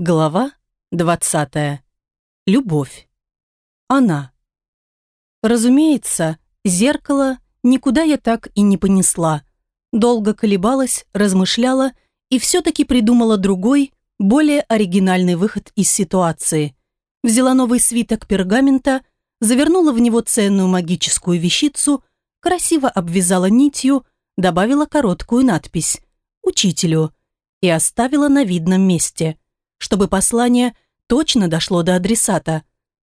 Глава 20. Любовь. Она. Разумеется, зеркало никуда я так и не понесла. Долго колебалась, размышляла и все-таки придумала другой, более оригинальный выход из ситуации. Взяла новый свиток пергамента, завернула в него ценную магическую вещицу, красиво обвязала нитью, добавила короткую надпись «Учителю» и оставила на видном месте – чтобы послание точно дошло до адресата.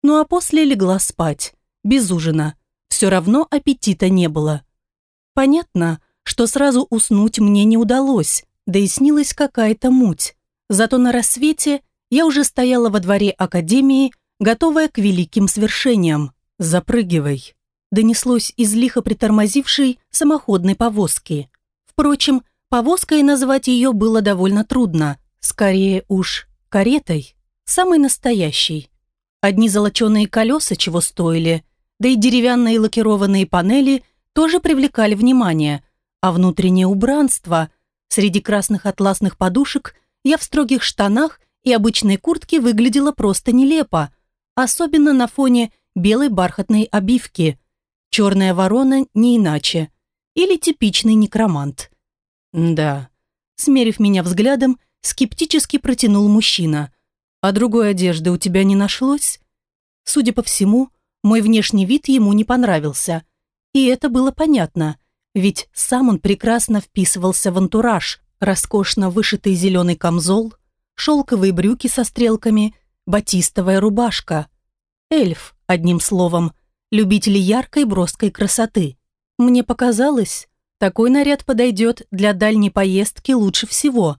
Ну а после легла спать, без ужина. Все равно аппетита не было. Понятно, что сразу уснуть мне не удалось, да и снилась какая-то муть. Зато на рассвете я уже стояла во дворе академии, готовая к великим свершениям. «Запрыгивай», донеслось из лихо притормозившей самоходной повозки. Впрочем, повозкой назвать ее было довольно трудно, скорее уж каретой, самой настоящей. Одни золоченые колеса чего стоили, да и деревянные лакированные панели тоже привлекали внимание, а внутреннее убранство среди красных атласных подушек я в строгих штанах и обычной куртке выглядела просто нелепо, особенно на фоне белой бархатной обивки. Черная ворона не иначе. Или типичный некромант. Да, смерив меня взглядом, скептически протянул мужчина. «А другой одежды у тебя не нашлось?» Судя по всему, мой внешний вид ему не понравился. И это было понятно, ведь сам он прекрасно вписывался в антураж, роскошно вышитый зеленый камзол, шелковые брюки со стрелками, батистовая рубашка. Эльф, одним словом, любители яркой броской красоты. Мне показалось, такой наряд подойдет для дальней поездки лучше всего.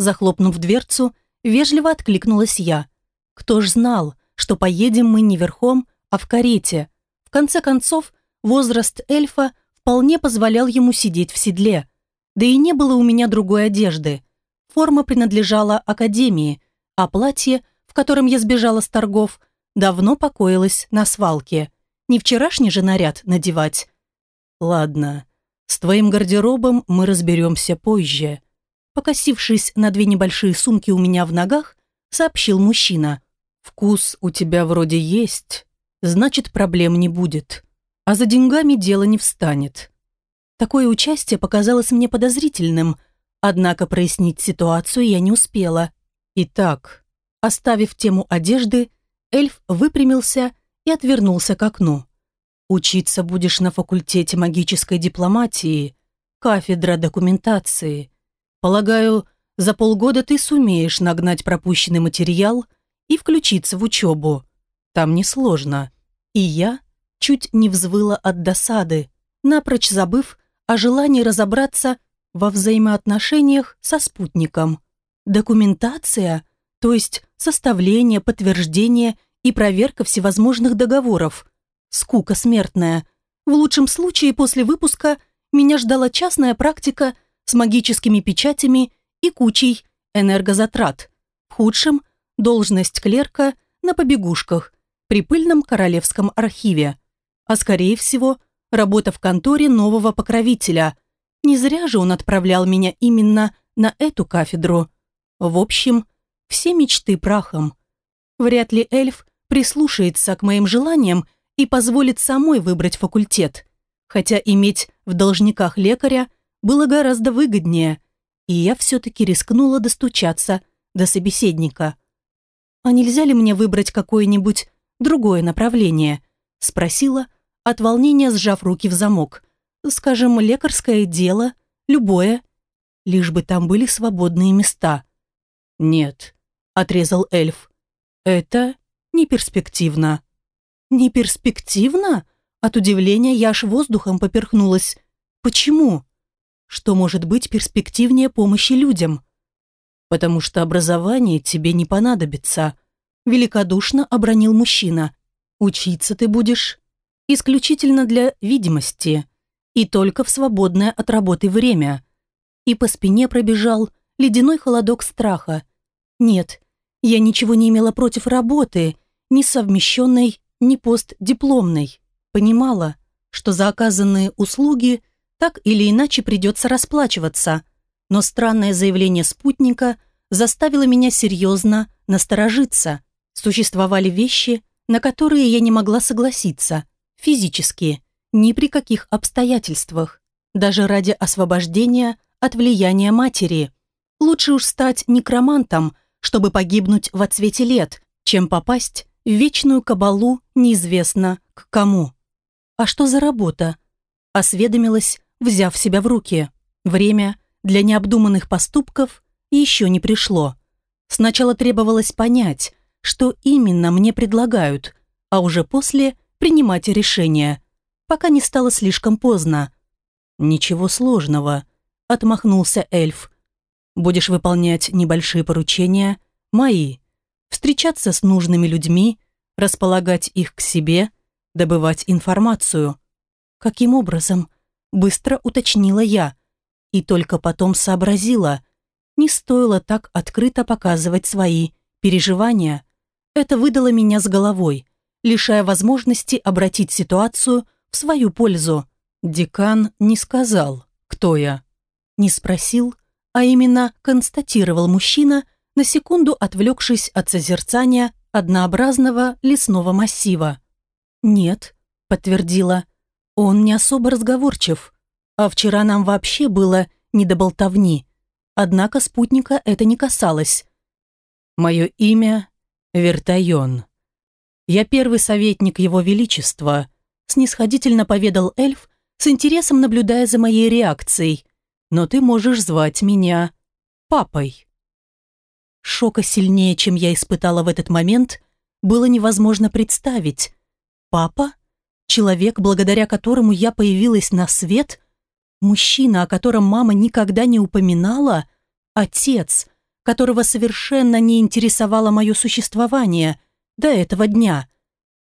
Захлопнув дверцу, вежливо откликнулась я. Кто ж знал, что поедем мы не верхом, а в карете. В конце концов, возраст эльфа вполне позволял ему сидеть в седле. Да и не было у меня другой одежды. Форма принадлежала академии, а платье, в котором я сбежала с торгов, давно покоилось на свалке. Не вчерашний же наряд надевать. Ладно, с твоим гардеробом мы разберемся позже покосившись на две небольшие сумки у меня в ногах, сообщил мужчина. «Вкус у тебя вроде есть, значит, проблем не будет. А за деньгами дело не встанет». Такое участие показалось мне подозрительным, однако прояснить ситуацию я не успела. Итак, оставив тему одежды, эльф выпрямился и отвернулся к окну. «Учиться будешь на факультете магической дипломатии, кафедра документации. Полагаю, за полгода ты сумеешь нагнать пропущенный материал и включиться в учебу. Там несложно. И я чуть не взвыла от досады, напрочь забыв о желании разобраться во взаимоотношениях со спутником. Документация, то есть составление, подтверждение и проверка всевозможных договоров. Скука смертная. В лучшем случае после выпуска меня ждала частная практика – с магическими печатями и кучей энергозатрат. В худшем – должность клерка на побегушках при пыльном королевском архиве. А скорее всего, работа в конторе нового покровителя. Не зря же он отправлял меня именно на эту кафедру. В общем, все мечты прахом. Вряд ли эльф прислушается к моим желаниям и позволит самой выбрать факультет. Хотя иметь в должниках лекаря – было гораздо выгоднее, и я все-таки рискнула достучаться до собеседника. «А нельзя ли мне выбрать какое-нибудь другое направление?» – спросила, от волнения сжав руки в замок. «Скажем, лекарское дело, любое, лишь бы там были свободные места». «Нет», – отрезал эльф, – «это не перспективно». «Не перспективно?» От удивления я аж воздухом поперхнулась. «Почему?» Что может быть перспективнее помощи людям. Потому что образование тебе не понадобится, великодушно обронил мужчина. Учиться ты будешь исключительно для видимости и только в свободное от работы время. И по спине пробежал ледяной холодок страха. Нет, я ничего не имела против работы, ни совмещенной, ни постдипломной. Понимала, что за оказанные услуги – так или иначе придется расплачиваться. Но странное заявление спутника заставило меня серьезно насторожиться. Существовали вещи, на которые я не могла согласиться, физически, ни при каких обстоятельствах, даже ради освобождения от влияния матери. Лучше уж стать некромантом, чтобы погибнуть в отсвете лет, чем попасть в вечную кабалу неизвестно к кому. А что за работа? Осведомилась, взяв себя в руки. Время для необдуманных поступков еще не пришло. Сначала требовалось понять, что именно мне предлагают, а уже после принимать решение, пока не стало слишком поздно. «Ничего сложного», — отмахнулся эльф. «Будешь выполнять небольшие поручения, мои, встречаться с нужными людьми, располагать их к себе, добывать информацию». «Каким образом?» — быстро уточнила я, и только потом сообразила. Не стоило так открыто показывать свои переживания. Это выдало меня с головой, лишая возможности обратить ситуацию в свою пользу. Декан не сказал, кто я. Не спросил, а именно констатировал мужчина, на секунду отвлекшись от созерцания однообразного лесного массива. «Нет», — подтвердила, — «он не особо разговорчив, а вчера нам вообще было не до болтовни. Однако спутника это не касалось. Мое имя Вертайон. Я первый советник Его Величества, снисходительно поведал эльф, с интересом наблюдая за моей реакцией. Но ты можешь звать меня папой. Шока сильнее, чем я испытала в этот момент, было невозможно представить. Папа? Человек, благодаря которому я появилась на свет? Мужчина, о котором мама никогда не упоминала? Отец, которого совершенно не интересовало мое существование до этого дня.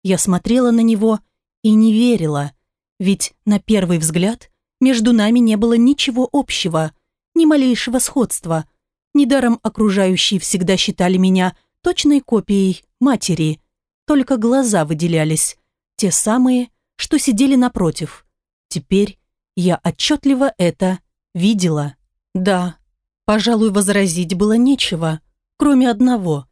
Я смотрела на него и не верила, ведь на первый взгляд между нами не было ничего общего, ни малейшего сходства. Недаром окружающие всегда считали меня точной копией матери, только глаза выделялись, те самые, что сидели напротив. Теперь я отчетливо это видела. Да, Пожалуй, возразить было нечего, кроме одного.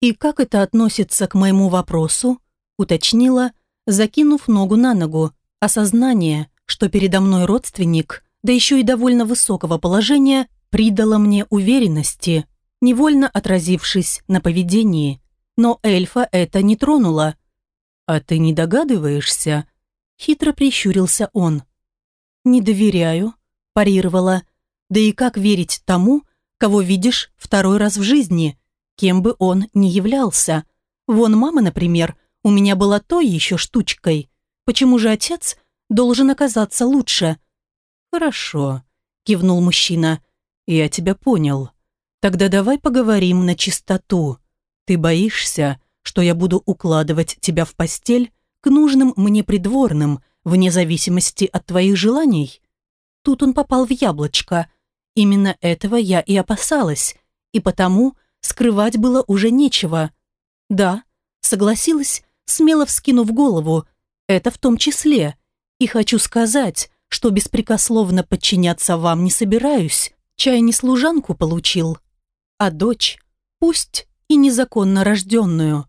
И как это относится к моему вопросу, уточнила, закинув ногу на ногу, осознание, что передо мной родственник, да еще и довольно высокого положения, придало мне уверенности, невольно отразившись на поведении. Но эльфа это не тронуло. «А ты не догадываешься?» Хитро прищурился он. «Не доверяю», парировала, да и как верить тому, кого видишь второй раз в жизни, кем бы он ни являлся? Вон мама, например, у меня была той еще штучкой. Почему же отец должен оказаться лучше? Хорошо, кивнул мужчина. Я тебя понял. Тогда давай поговорим на чистоту. Ты боишься, что я буду укладывать тебя в постель к нужным мне придворным, вне зависимости от твоих желаний? Тут он попал в яблочко – Именно этого я и опасалась, и потому скрывать было уже нечего. Да, согласилась, смело вскинув голову, это в том числе. И хочу сказать, что беспрекословно подчиняться вам не собираюсь. Чай не служанку получил, а дочь, пусть и незаконно рожденную.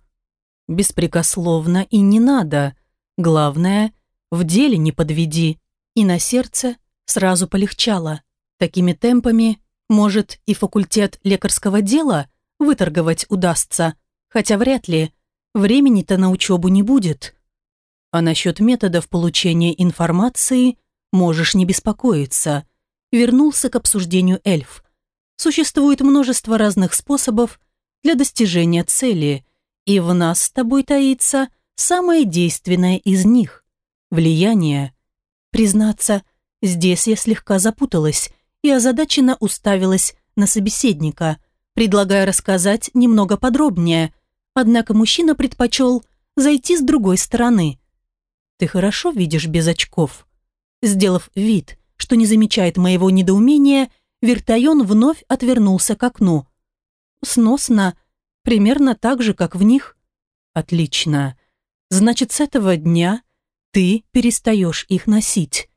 Беспрекословно и не надо. Главное, в деле не подведи. И на сердце сразу полегчало. Такими темпами, может, и факультет лекарского дела выторговать удастся, хотя вряд ли. Времени-то на учебу не будет. А насчет методов получения информации можешь не беспокоиться. Вернулся к обсуждению эльф. Существует множество разных способов для достижения цели, и в нас с тобой таится самое действенное из них – влияние. Признаться, здесь я слегка запуталась – и озадаченно уставилась на собеседника, предлагая рассказать немного подробнее, однако мужчина предпочел зайти с другой стороны. «Ты хорошо видишь без очков?» Сделав вид, что не замечает моего недоумения, Вертайон вновь отвернулся к окну. «Сносно, примерно так же, как в них». «Отлично. Значит, с этого дня ты перестаешь их носить».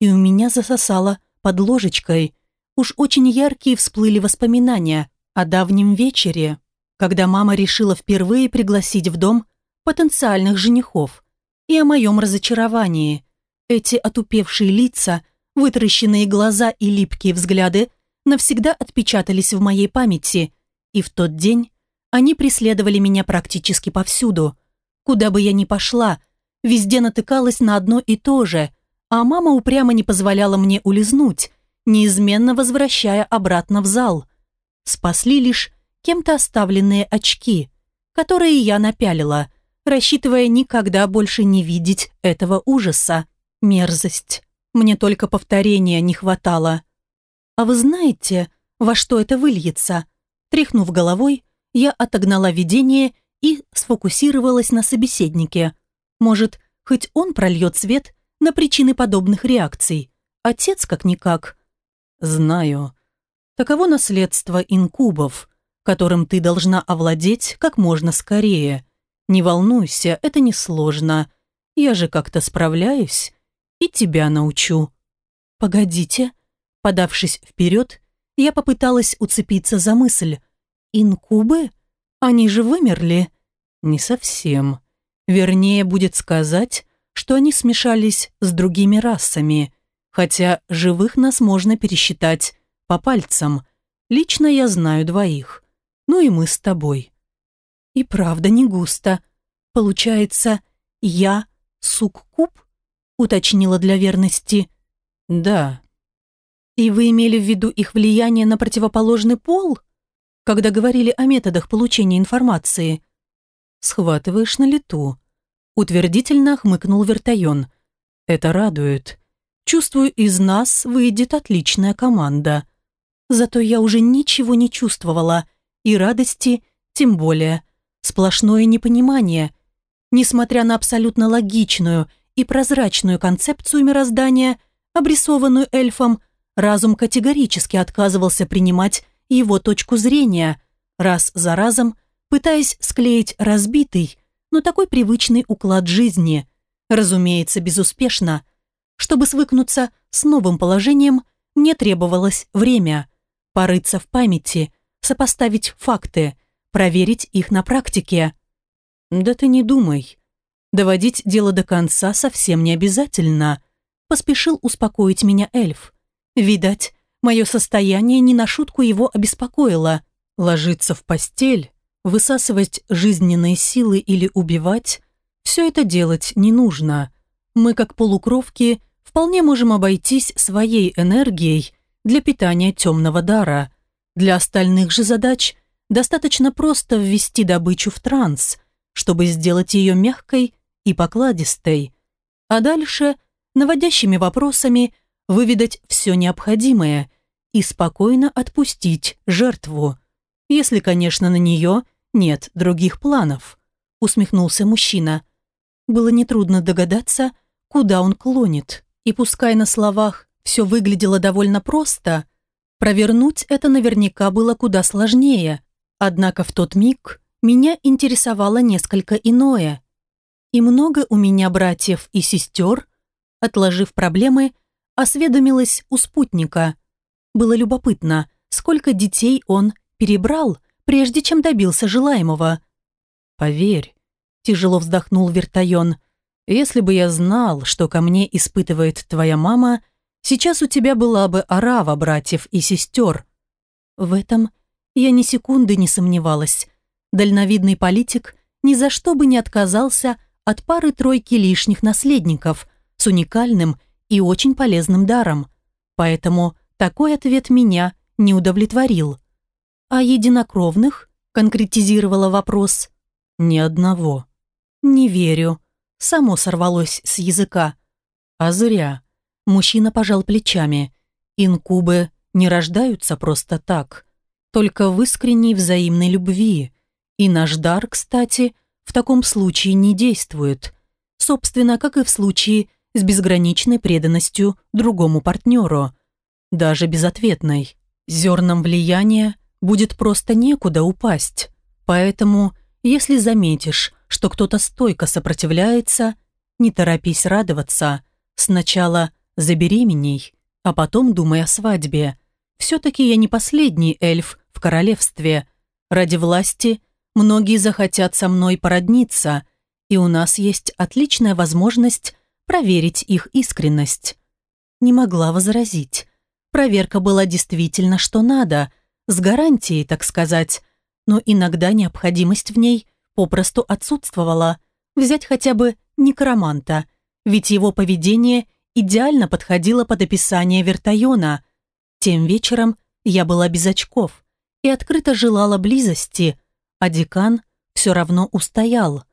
И у меня засосало под ложечкой. Уж очень яркие всплыли воспоминания о давнем вечере, когда мама решила впервые пригласить в дом потенциальных женихов, и о моем разочаровании. Эти отупевшие лица, вытаращенные глаза и липкие взгляды навсегда отпечатались в моей памяти, и в тот день они преследовали меня практически повсюду. Куда бы я ни пошла, везде натыкалась на одно и то же, а мама упрямо не позволяла мне улизнуть, неизменно возвращая обратно в зал. Спасли лишь кем-то оставленные очки, которые я напялила, рассчитывая никогда больше не видеть этого ужаса. Мерзость. Мне только повторения не хватало. А вы знаете, во что это выльется? Тряхнув головой, я отогнала видение и сфокусировалась на собеседнике. Может, хоть он прольет свет на причины подобных реакций. Отец как-никак. Знаю. Таково наследство инкубов, которым ты должна овладеть как можно скорее. Не волнуйся, это несложно. Я же как-то справляюсь и тебя научу. Погодите. Подавшись вперед, я попыталась уцепиться за мысль. Инкубы? Они же вымерли? Не совсем. Вернее, будет сказать, что они смешались с другими расами, хотя живых нас можно пересчитать по пальцам. Лично я знаю двоих. Ну и мы с тобой. И правда не густо. Получается, я суккуб? Уточнила для верности. Да. И вы имели в виду их влияние на противоположный пол? Когда говорили о методах получения информации. Схватываешь на лету. Утвердительно хмыкнул Вертайон. Это радует. Чувствую, из нас выйдет отличная команда. Зато я уже ничего не чувствовала. И радости, тем более. Сплошное непонимание. Несмотря на абсолютно логичную и прозрачную концепцию мироздания, обрисованную эльфом, разум категорически отказывался принимать его точку зрения, раз за разом пытаясь склеить разбитый, но такой привычный уклад жизни. Разумеется, безуспешно. Чтобы свыкнуться с новым положением, мне требовалось время. Порыться в памяти, сопоставить факты, проверить их на практике. «Да ты не думай. Доводить дело до конца совсем не обязательно», поспешил успокоить меня эльф. Видать, мое состояние не на шутку его обеспокоило. Ложиться в постель, высасывать жизненные силы или убивать – все это делать не нужно. Мы, как полукровки, вполне можем обойтись своей энергией для питания темного дара. Для остальных же задач достаточно просто ввести добычу в транс, чтобы сделать ее мягкой и покладистой. А дальше наводящими вопросами выведать все необходимое и спокойно отпустить жертву. Если, конечно, на нее нет других планов, усмехнулся мужчина. Было нетрудно догадаться, куда он клонит. И пускай на словах все выглядело довольно просто, провернуть это наверняка было куда сложнее. Однако в тот миг меня интересовало несколько иное. И много у меня братьев и сестер, отложив проблемы, осведомилась у спутника. Было любопытно, сколько детей он перебрал, прежде чем добился желаемого. «Поверь», – тяжело вздохнул Вертайон, – «если бы я знал, что ко мне испытывает твоя мама, сейчас у тебя была бы орава братьев и сестер». В этом я ни секунды не сомневалась. Дальновидный политик ни за что бы не отказался от пары-тройки лишних наследников с уникальным и очень полезным даром. Поэтому такой ответ меня не удовлетворил. А единокровных? Конкретизировала вопрос. Ни одного. Не верю. Само сорвалось с языка. А зря. Мужчина пожал плечами. Инкубы не рождаются просто так только в искренней взаимной любви. И наш дар, кстати, в таком случае не действует. Собственно, как и в случае с безграничной преданностью другому партнеру. Даже безответной. Зерном влияния будет просто некуда упасть. Поэтому, если заметишь, что кто-то стойко сопротивляется, не торопись радоваться. Сначала забеременей, а потом думай о свадьбе. Все-таки я не последний эльф в королевстве. Ради власти многие захотят со мной породниться, и у нас есть отличная возможность проверить их искренность. Не могла возразить. Проверка была действительно что надо, с гарантией, так сказать, но иногда необходимость в ней попросту отсутствовала. Взять хотя бы некроманта, ведь его поведение идеально подходило под описание Вертайона. Тем вечером я была без очков и открыто желала близости, а декан все равно устоял.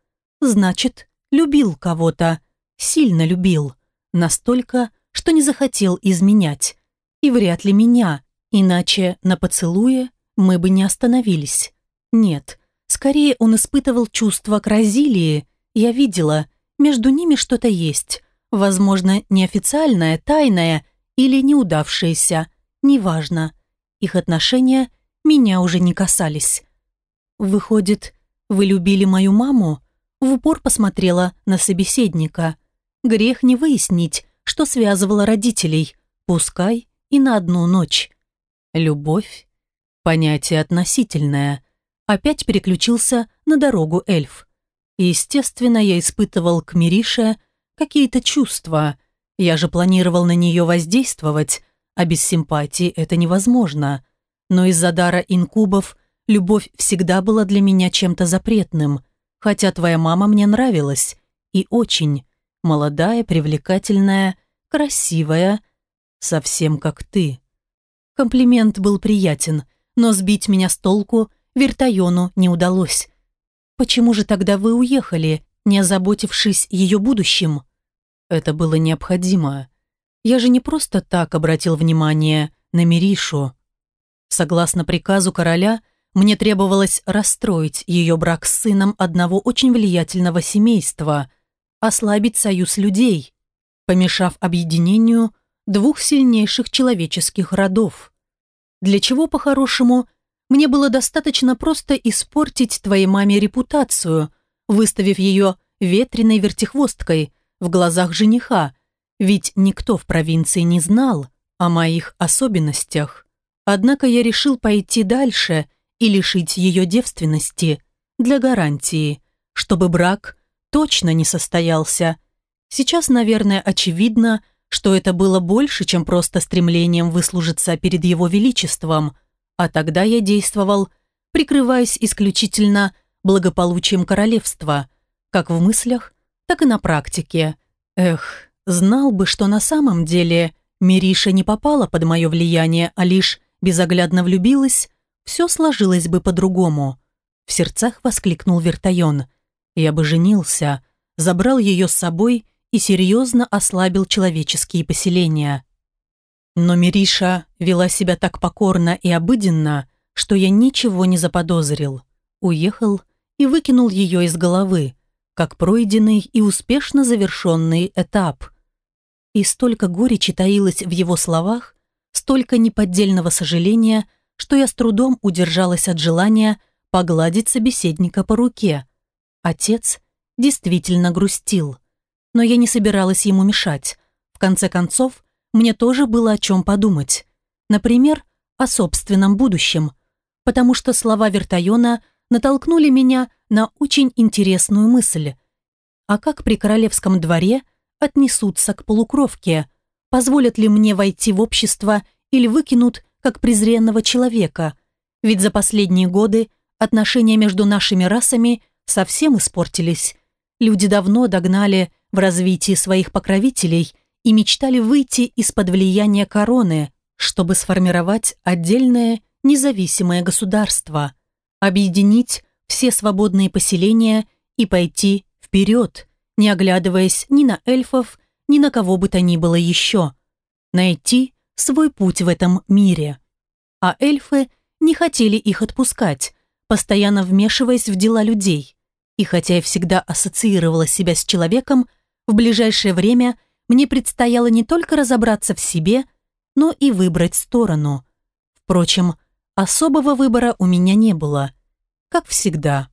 Значит, любил кого-то, сильно любил, настолько, что не захотел изменять. И вряд ли меня, иначе на поцелуе мы бы не остановились. Нет, скорее он испытывал чувство к Розилии. Я видела, между ними что-то есть. Возможно, неофициальное, тайное или неудавшееся. Неважно. Их отношения меня уже не касались. «Выходит, вы любили мою маму?» В упор посмотрела на собеседника. Грех не выяснить, что связывало родителей, пускай и на одну ночь. Любовь – понятие относительное. Опять переключился на дорогу эльф. Естественно, я испытывал к Мирише какие-то чувства. Я же планировал на нее воздействовать, а без симпатии это невозможно. Но из-за дара инкубов любовь всегда была для меня чем-то запретным, хотя твоя мама мне нравилась, и очень. Молодая, привлекательная, красивая, совсем как ты. Комплимент был приятен, но сбить меня с толку Вертайону не удалось. Почему же тогда вы уехали, не озаботившись ее будущим? Это было необходимо. Я же не просто так обратил внимание на Миришу. Согласно приказу короля, мне требовалось расстроить ее брак с сыном одного очень влиятельного семейства, ослабить союз людей, помешав объединению двух сильнейших человеческих родов. Для чего, по-хорошему, мне было достаточно просто испортить твоей маме репутацию, выставив ее ветреной вертихвосткой в глазах жениха, ведь никто в провинции не знал о моих особенностях. Однако я решил пойти дальше и лишить ее девственности для гарантии, чтобы брак точно не состоялся. Сейчас, наверное, очевидно, что это было больше, чем просто стремлением выслужиться перед его величеством, а тогда я действовал, прикрываясь исключительно благополучием королевства, как в мыслях, так и на практике. Эх, знал бы, что на самом деле Мириша не попала под мое влияние, а лишь безоглядно влюбилась, все сложилось бы по-другому. В сердцах воскликнул Вертайон. Я бы женился, забрал ее с собой и серьезно ослабил человеческие поселения. Но Мириша вела себя так покорно и обыденно, что я ничего не заподозрил. Уехал и выкинул ее из головы, как пройденный и успешно завершенный этап. И столько горечи таилось в его словах, столько неподдельного сожаления, что я с трудом удержалась от желания погладить собеседника по руке. Отец действительно грустил. Но я не собиралась ему мешать. В конце концов, мне тоже было о чем подумать. Например, о собственном будущем. Потому что слова Вертайона натолкнули меня на очень интересную мысль. А как при королевском дворе отнесутся к полукровке? Позволят ли мне войти в общество или выкинут как презренного человека, ведь за последние годы отношения между нашими расами совсем испортились. Люди давно догнали в развитии своих покровителей и мечтали выйти из-под влияния короны, чтобы сформировать отдельное независимое государство, объединить все свободные поселения и пойти вперед, не оглядываясь ни на эльфов, ни на кого бы то ни было еще. Найти свой путь в этом мире. А эльфы не хотели их отпускать, постоянно вмешиваясь в дела людей. И хотя я всегда ассоциировала себя с человеком, в ближайшее время мне предстояло не только разобраться в себе, но и выбрать сторону. Впрочем, особого выбора у меня не было. Как всегда.